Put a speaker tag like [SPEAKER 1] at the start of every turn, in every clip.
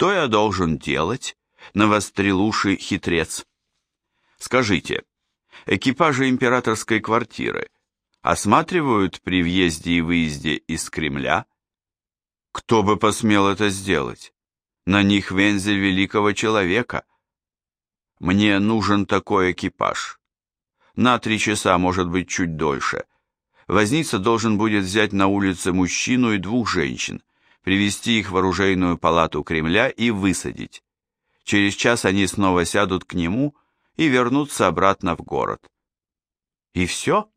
[SPEAKER 1] Что я должен делать? Навострил уши хитрец. Скажите, экипажи императорской квартиры осматривают при въезде и выезде из Кремля? Кто бы посмел это сделать? На них вензель великого человека. Мне нужен такой экипаж. На три часа, может быть, чуть дольше. Возница должен будет взять на улице мужчину и двух женщин, привести их в оружейную палату Кремля и высадить. Через час они снова сядут к нему и вернутся обратно в город. И все?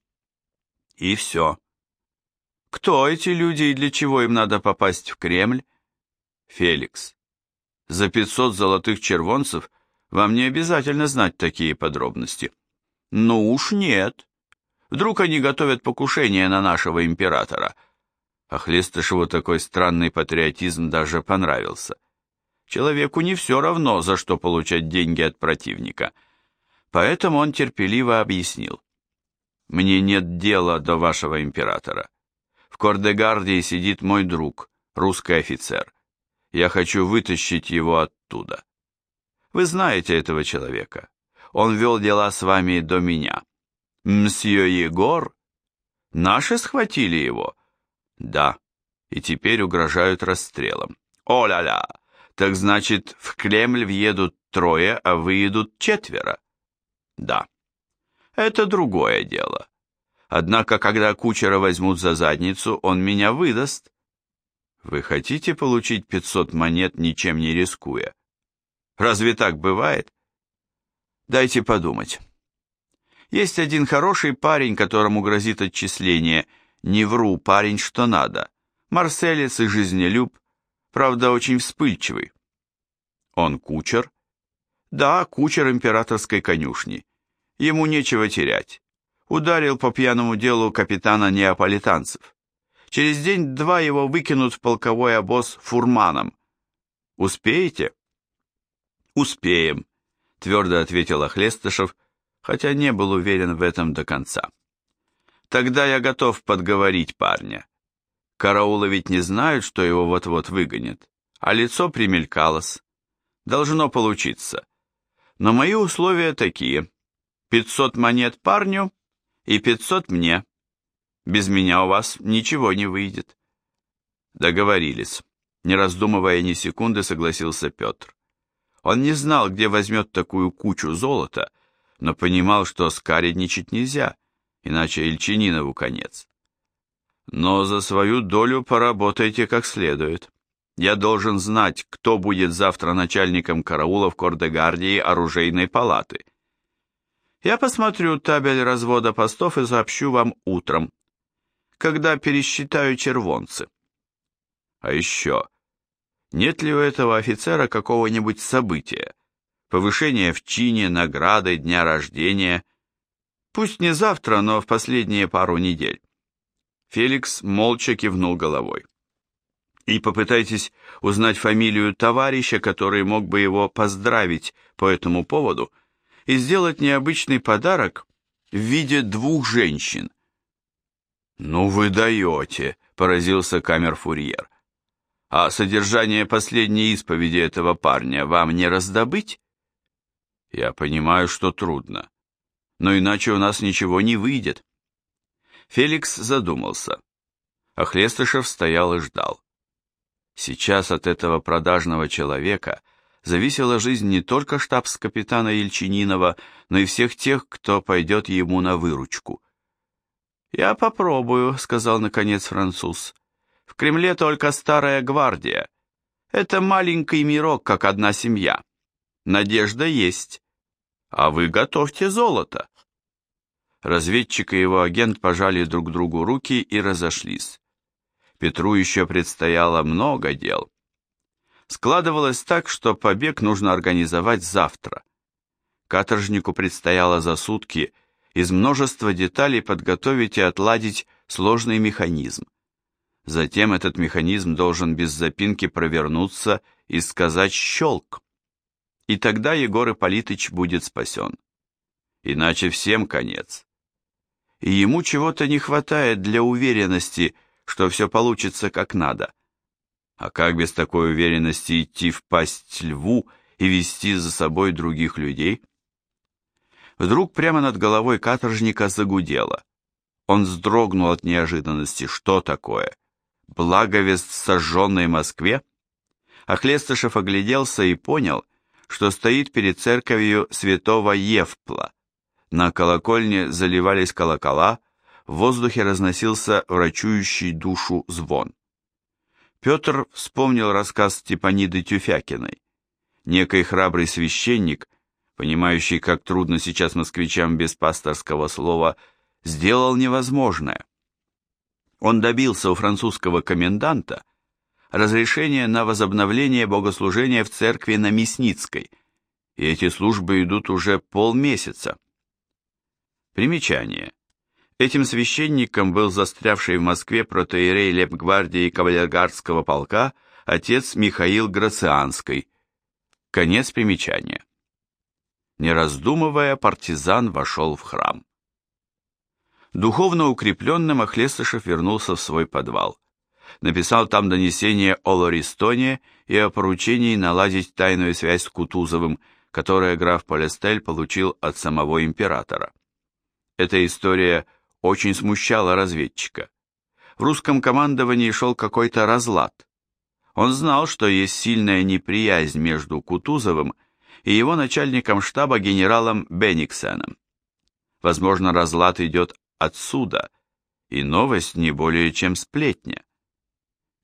[SPEAKER 1] И все. Кто эти люди и для чего им надо попасть в Кремль? Феликс. За 500 золотых червонцев вам не обязательно знать такие подробности. Ну уж нет. Вдруг они готовят покушение на нашего императора. А Хлестышеву такой странный патриотизм даже понравился. Человеку не все равно, за что получать деньги от противника. Поэтому он терпеливо объяснил. «Мне нет дела до вашего императора. В Кордегардии сидит мой друг, русский офицер. Я хочу вытащить его оттуда. Вы знаете этого человека. Он вел дела с вами до меня. Мсье Егор? Наши схватили его? Да, и теперь угрожают расстрелом. О-ля-ля! Так значит, в Кремль въедут трое, а выедут четверо? Да. Это другое дело. Однако, когда кучера возьмут за задницу, он меня выдаст. Вы хотите получить 500 монет, ничем не рискуя? Разве так бывает? Дайте подумать. Есть один хороший парень, которому грозит отчисление. Не вру, парень что надо. Марселец и жизнелюб, правда, очень вспыльчивый. Он кучер? Да, кучер императорской конюшни. Ему нечего терять ударил по пьяному делу капитана неаполитанцев. Через день-два его выкинут в полковой обоз фурманом. Успеете? Успеем, твердо ответил Охлестышев, хотя не был уверен в этом до конца. Тогда я готов подговорить парня. Караулы ведь не знают, что его вот-вот выгонят, а лицо примелькалось. Должно получиться. Но мои условия такие. 500 монет парню и пятьсот мне. Без меня у вас ничего не выйдет. Договорились. Не раздумывая ни секунды, согласился Петр. Он не знал, где возьмет такую кучу золота, но понимал, что скаредничать нельзя, иначе Ильчининову конец. Но за свою долю поработайте как следует. Я должен знать, кто будет завтра начальником караула в Кордегардии оружейной палаты. Я посмотрю табель развода постов и сообщу вам утром, когда пересчитаю червонцы. А еще, нет ли у этого офицера какого-нибудь события? Повышение в чине, награды, дня рождения? Пусть не завтра, но в последние пару недель. Феликс молча кивнул головой. И попытайтесь узнать фамилию товарища, который мог бы его поздравить по этому поводу – и сделать необычный подарок в виде двух женщин. «Ну вы даете», — поразился камер-фурьер. «А содержание последней исповеди этого парня вам не раздобыть?» «Я понимаю, что трудно, но иначе у нас ничего не выйдет». Феликс задумался. а Хлестышев стоял и ждал. Сейчас от этого продажного человека — зависела жизнь не только штабс-капитана Ельчининова, но и всех тех, кто пойдет ему на выручку. «Я попробую», — сказал наконец француз. «В Кремле только старая гвардия. Это маленький мирок, как одна семья. Надежда есть. А вы готовьте золото». Разведчик и его агент пожали друг другу руки и разошлись. Петру еще предстояло много дел. Складывалось так, что побег нужно организовать завтра. Каторжнику предстояло за сутки из множества деталей подготовить и отладить сложный механизм. Затем этот механизм должен без запинки провернуться и сказать «щелк». И тогда Егор Ипполитыч будет спасен. Иначе всем конец. И ему чего-то не хватает для уверенности, что все получится как надо. А как без такой уверенности идти в пасть льву и вести за собой других людей? Вдруг прямо над головой каторжника загудело. Он вздрогнул от неожиданности. Что такое? Благовест в сожженной Москве? Охлестышев огляделся и понял, что стоит перед церковью святого Евпла. На колокольне заливались колокола, в воздухе разносился врачующий душу звон. Петр вспомнил рассказ Степаниды Тюфякиной. Некий храбрый священник, понимающий, как трудно сейчас москвичам без пасторского слова, сделал невозможное. Он добился у французского коменданта разрешения на возобновление богослужения в церкви на Мясницкой, и эти службы идут уже полмесяца. Примечание. Этим священником был застрявший в Москве протоиерей лепгвардии кавалергардского полка отец Михаил Грацианский. Конец примечания. Не раздумывая, партизан вошел в храм. Духовно укрепленным Охлестышев вернулся в свой подвал. Написал там донесение о Лористоне и о поручении наладить тайную связь с Кутузовым, которое граф Полестель получил от самого императора. Эта история очень смущала разведчика. В русском командовании шел какой-то разлад. Он знал, что есть сильная неприязнь между Кутузовым и его начальником штаба генералом Бениксеном. Возможно, разлад идет отсюда, и новость не более чем сплетня.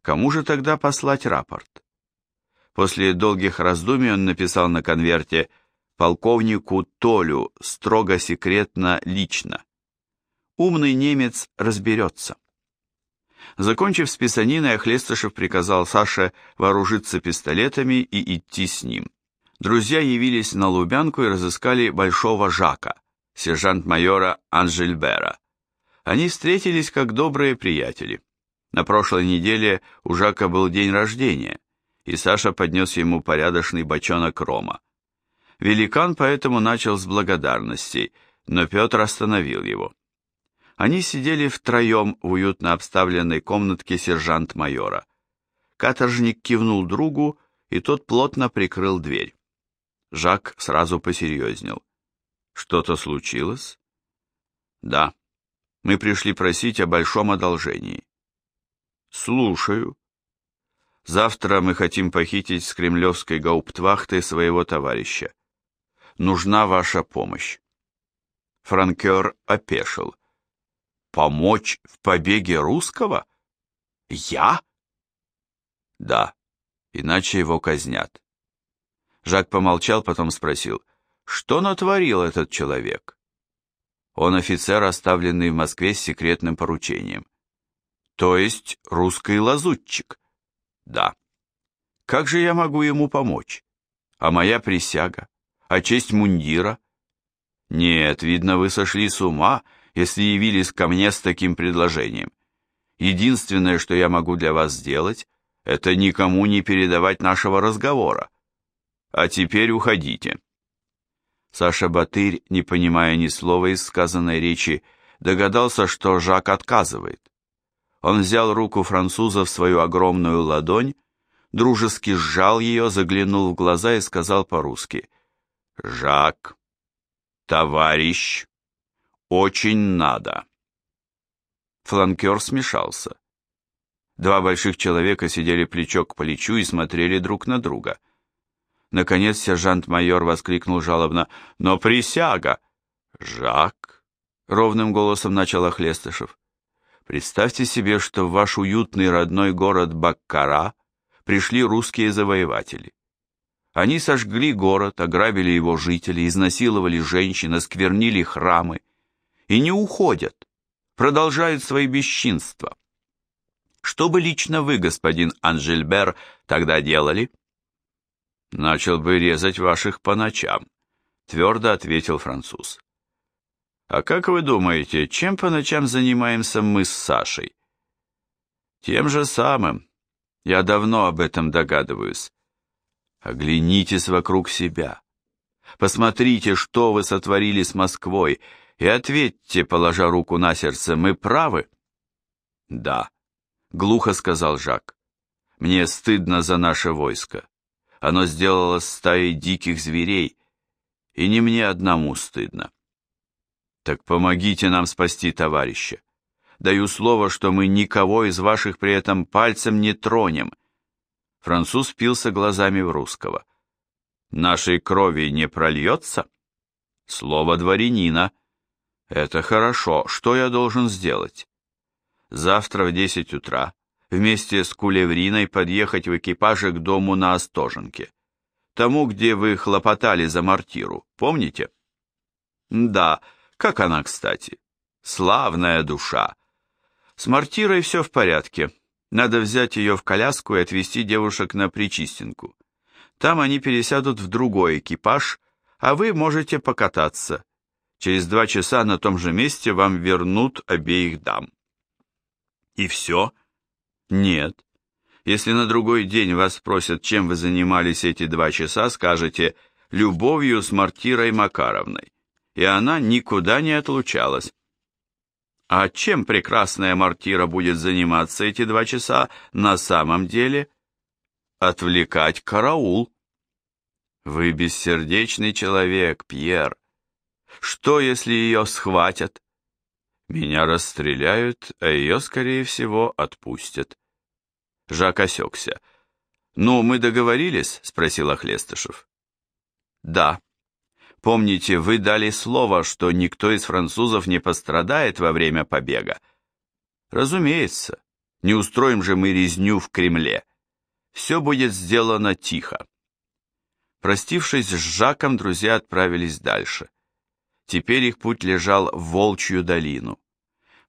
[SPEAKER 1] Кому же тогда послать рапорт? После долгих раздумий он написал на конверте полковнику Толю строго секретно лично. Умный немец разберется. Закончив с писаниной, Охлестышев приказал Саше вооружиться пистолетами и идти с ним. Друзья явились на Лубянку и разыскали Большого Жака, сержант-майора Анжельбера. Они встретились как добрые приятели. На прошлой неделе у Жака был день рождения, и Саша поднес ему порядочный бочонок рома. Великан поэтому начал с благодарностей, но Петр остановил его. Они сидели втроем в уютно обставленной комнатке сержант-майора. Каторжник кивнул другу, и тот плотно прикрыл дверь. Жак сразу посерьезнел. «Что-то случилось?» «Да», мы пришли просить о большом одолжении. Слушаю. Завтра мы хотим похитить с кремлевской гауптвахты своего товарища. Нужна ваша помощь. Франкер опешил. Помочь в побеге русского? Я? Да, иначе его казнят. Жак помолчал, потом спросил, что натворил этот человек? Он офицер, оставленный в Москве с секретным поручением. То есть русский лазутчик? Да. Как же я могу ему помочь? А моя присяга? А честь мундира? Нет, видно, вы сошли с ума, если явились ко мне с таким предложением. Единственное, что я могу для вас сделать, это никому не передавать нашего разговора. А теперь уходите. Саша Батырь, не понимая ни слова из сказанной речи, догадался, что Жак отказывает. Он взял руку француза в свою огромную ладонь, дружески сжал ее, заглянул в глаза и сказал по-русски «Жак, товарищ, очень надо». Фланкер смешался. Два больших человека сидели плечо к плечу и смотрели друг на друга. Наконец сержант-майор воскликнул жалобно. «Но присяга!» «Жак!» — ровным голосом начал Охлестышев. «Представьте себе, что в ваш уютный родной город Баккара пришли русские завоеватели. Они сожгли город, ограбили его жителей, изнасиловали женщин, осквернили храмы и не уходят, продолжают свои бесчинства. Что бы лично вы, господин Анжельбер, тогда делали?» «Начал бы резать ваших по ночам», — твердо ответил француз. «А как вы думаете, чем по ночам занимаемся мы с Сашей?» «Тем же самым. Я давно об этом догадываюсь. Оглянитесь вокруг себя. Посмотрите, что вы сотворили с Москвой, и ответьте, положа руку на сердце, мы правы?» «Да», — глухо сказал Жак. Мне стыдно за наше войско. Оно сделало стаей диких зверей, и не мне одному стыдно. Так помогите нам спасти товарища. Даю слово, что мы никого из ваших при этом пальцем не тронем. Француз впился глазами в русского. Нашей крови не прольется? Слово дворянина. Это хорошо. Что я должен сделать? Завтра в десять утра вместе с Кулевриной подъехать в экипаже к дому на Остоженке. Тому, где вы хлопотали за мортиру. Помните? Да, как она, кстати? Славная душа. С мортирой все в порядке. Надо взять ее в коляску и отвезти девушек на Причистинку. Там они пересядут в другой экипаж, а вы можете покататься. Через два часа на том же месте вам вернут обеих дам. И все? Нет. Если на другой день вас спросят, чем вы занимались эти два часа, скажете «любовью с Мартирой Макаровной», и она никуда не отлучалась. А чем прекрасная Мартира будет заниматься эти два часа на самом деле? Отвлекать караул. Вы бессердечный человек, Пьер. Что, если ее схватят? Меня расстреляют, а ее, скорее всего, отпустят. Жак осекся. «Ну, мы договорились?» — спросил Охлестышев. «Да. Помните, вы дали слово, что никто из французов не пострадает во время побега?» «Разумеется. Не устроим же мы резню в Кремле. Все будет сделано тихо». Простившись с Жаком, друзья отправились дальше. Теперь их путь лежал в Волчью долину.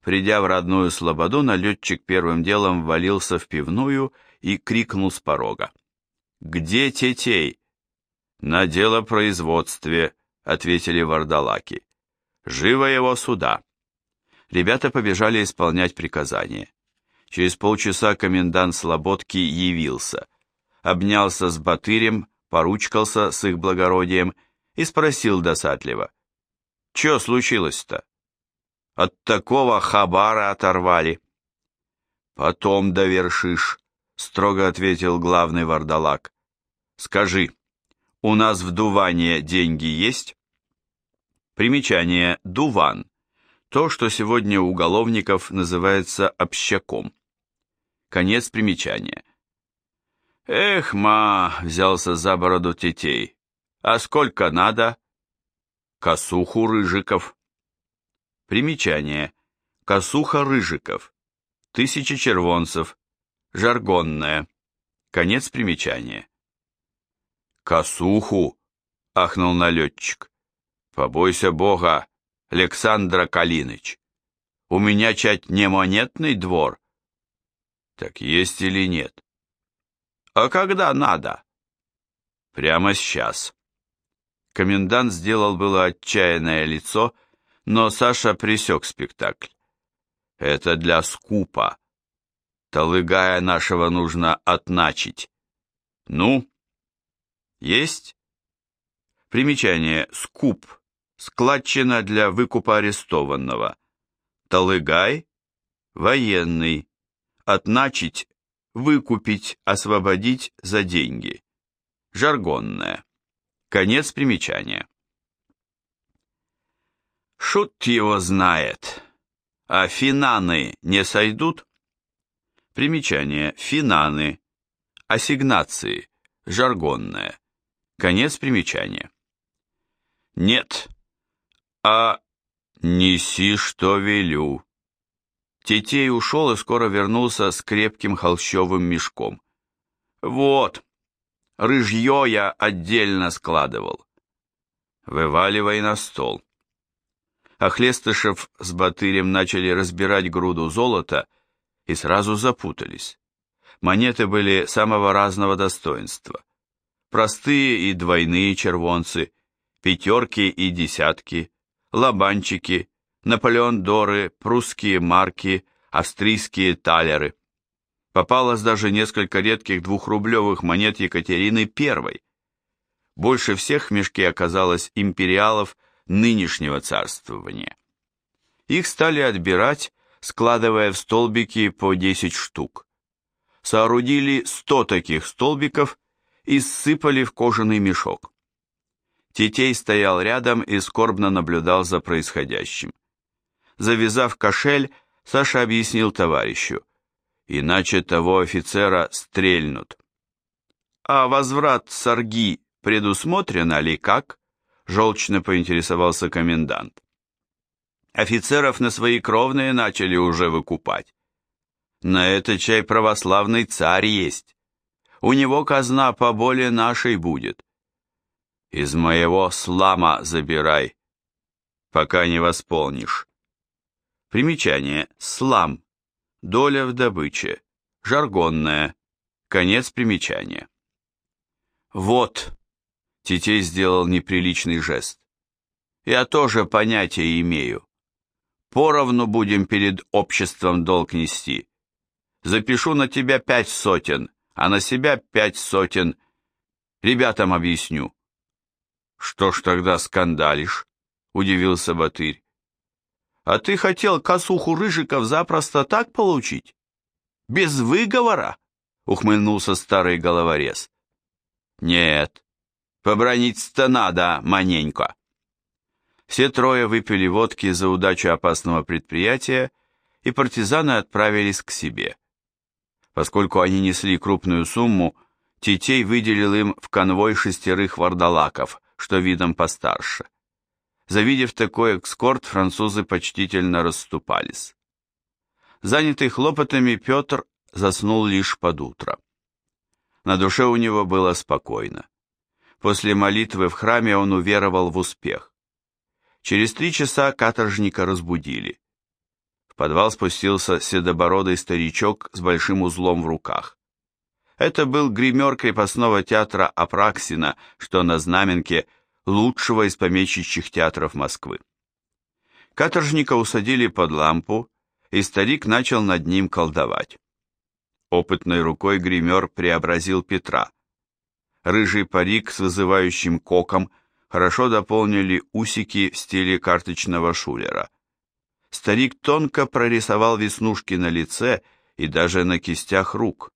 [SPEAKER 1] Придя в родную Слободу, налетчик первым делом ввалился в пивную и крикнул с порога. «Где Тетей?» «На делопроизводстве», — ответили вардалаки. «Живо его сюда!» Ребята побежали исполнять приказание. Через полчаса комендант Слободки явился, обнялся с Батырем, поручкался с их благородием и спросил досадливо. «Че случилось-то?» От такого хабара оторвали. Потом довершишь, строго ответил главный вардалак. Скажи, у нас в Дуване деньги есть? Примечание «Дуван» – то, что сегодня у уголовников называется общаком. Конец примечания. «Эх, ма!» – взялся за бороду тетей. «А сколько надо?» «Косуху рыжиков». Примечание. Косуха Рыжиков. Тысяча червонцев. Жаргонная. Конец примечания. «Косуху!» — ахнул налетчик. «Побойся Бога, Александра Калиныч. У меня чать не монетный двор». «Так есть или нет?» «А когда надо?» «Прямо сейчас». Комендант сделал было отчаянное лицо, — но Саша пресек спектакль. Это для скупа. Талыгая нашего нужно отначить. Ну? Есть? Примечание. Скуп. Складчина для выкупа арестованного. Талыгай. Военный. Отначить. Выкупить, освободить за деньги. Жаргонное. Конец примечания. Шут его знает. А финаны не сойдут? Примечание. Финаны. Ассигнации. Жаргонное. Конец примечания. Нет. А неси, что велю. Тетей ушел и скоро вернулся с крепким холщовым мешком. Вот, рыжье я отдельно складывал. Вываливай на стол. Охлестышев с Батырем начали разбирать груду золота и сразу запутались. Монеты были самого разного достоинства. Простые и двойные червонцы, пятерки и десятки, лабанчики, Наполеон-доры, прусские марки, австрийские талеры. Попалось даже несколько редких двухрублевых монет Екатерины I. Больше всех в мешке оказалось империалов – нынешнего царствования. Их стали отбирать, складывая в столбики по 10 штук. соорудили сто таких столбиков и ссыпали в кожаный мешок. Тетей стоял рядом и скорбно наблюдал за происходящим. Завязав кошель, Саша объяснил товарищу, иначе того офицера стрельнут. А возврат сарги предусмотрен ли как? Желчно поинтересовался комендант. Офицеров на свои кровные начали уже выкупать. На это чай православный царь есть. У него казна поболее нашей будет. Из моего слама забирай, пока не восполнишь. Примечание. Слам. Доля в добыче. Жаргонная. Конец примечания. Вот. Тетей сделал неприличный жест. Я тоже понятия имею. Поровну будем перед обществом долг нести. Запишу на тебя пять сотен, а на себя пять сотен. Ребятам объясню. Что ж тогда скандалишь? Удивился Батырь. А ты хотел косуху Рыжиков запросто так получить? Без выговора? Ухмыльнулся старый головорез. Нет, побронить-то надо маненько. Все трое выпили водки за удачу опасного предприятия, и партизаны отправились к себе. Поскольку они несли крупную сумму, Тетей выделил им в конвой шестерых вардалаков, что видом постарше. Завидев такой экскорт, французы почтительно расступались. Занятый хлопотами, Петр заснул лишь под утро. На душе у него было спокойно. После молитвы в храме он уверовал в успех. Через три часа каторжника разбудили. Подвал спустился седобородый старичок с большим узлом в руках. Это был гример крепостного театра Апраксина, что на знаменке лучшего из помещичьих театров Москвы. Каторжника усадили под лампу, и старик начал над ним колдовать. Опытной рукой гример преобразил Петра. Рыжий парик с вызывающим коком хорошо дополнили усики в стиле карточного шулера. Старик тонко прорисовал веснушки на лице и даже на кистях рук.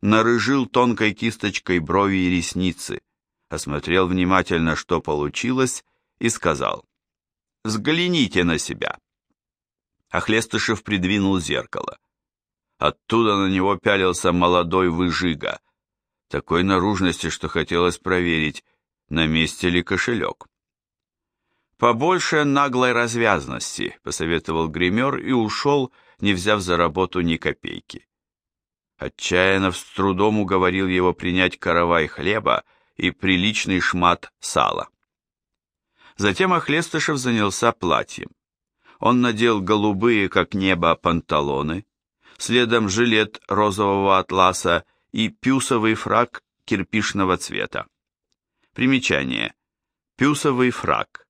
[SPEAKER 1] Нарыжил тонкой кисточкой брови и ресницы, осмотрел внимательно, что получилось, и сказал «Взгляните на себя». Охлестышев придвинул зеркало. Оттуда на него пялился молодой выжига, такой наружности, что хотелось проверить, на месте ли кошелек. «Побольше наглой развязности», — посоветовал гример и ушел, не взяв за работу ни копейки. Отчаянно с трудом уговорил его принять каравай хлеба и приличный шмат сала. Затем Охлестышев занялся платьем. Он надел голубые, как небо, панталоны, следом жилет розового атласа и пюсовый фраг кирпичного цвета. Примечание. Пюсовый фраг.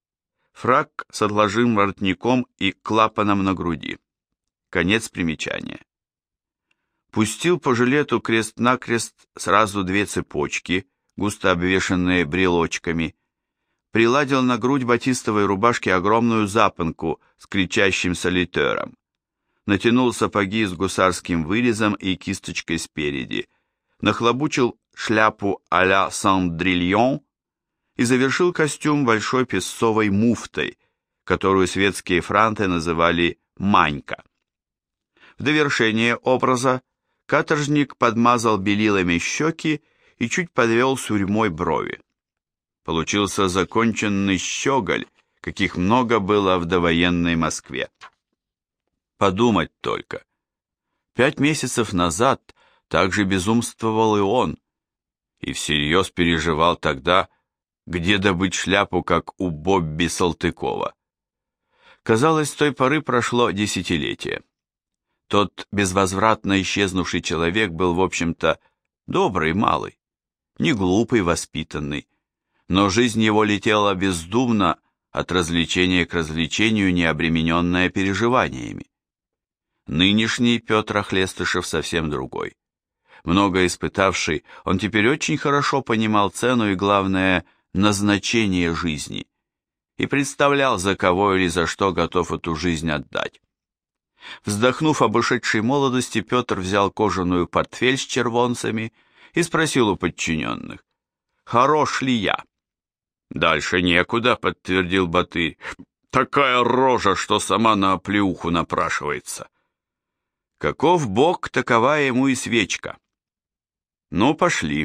[SPEAKER 1] Фраг с отложим воротником и клапаном на груди. Конец примечания. Пустил по жилету крест-накрест сразу две цепочки, густо обвешанные брелочками, приладил на грудь батистовой рубашки огромную запонку с кричащим солитером, натянул сапоги с гусарским вырезом и кисточкой спереди, нахлобучил шляпу а-ля Сандрильон и завершил костюм большой песцовой муфтой, которую светские франты называли «манька». В довершение образа каторжник подмазал белилами щеки и чуть подвел сурьмой брови. Получился законченный щеголь, каких много было в довоенной Москве. Подумать только. Пять месяцев назад также безумствовал и он, и всерьез переживал тогда, где добыть шляпу, как у Бобби Салтыкова. Казалось, с той поры прошло десятилетие. Тот безвозвратно исчезнувший человек был, в общем-то, добрый малый, не глупый, воспитанный, но жизнь его летела бездумно от развлечения к развлечению, не обремененная переживаниями. Нынешний Петр Охлестышев совсем другой. Много испытавший, он теперь очень хорошо понимал цену и, главное, назначение жизни и представлял, за кого или за что готов эту жизнь отдать. Вздохнув об ушедшей молодости, Петр взял кожаную портфель с червонцами и спросил у подчиненных, «Хорош ли я?» «Дальше некуда», — подтвердил Батырь. «Такая рожа, что сама на оплеуху напрашивается». Каков бог, такова ему и свечка. Ну, пошли.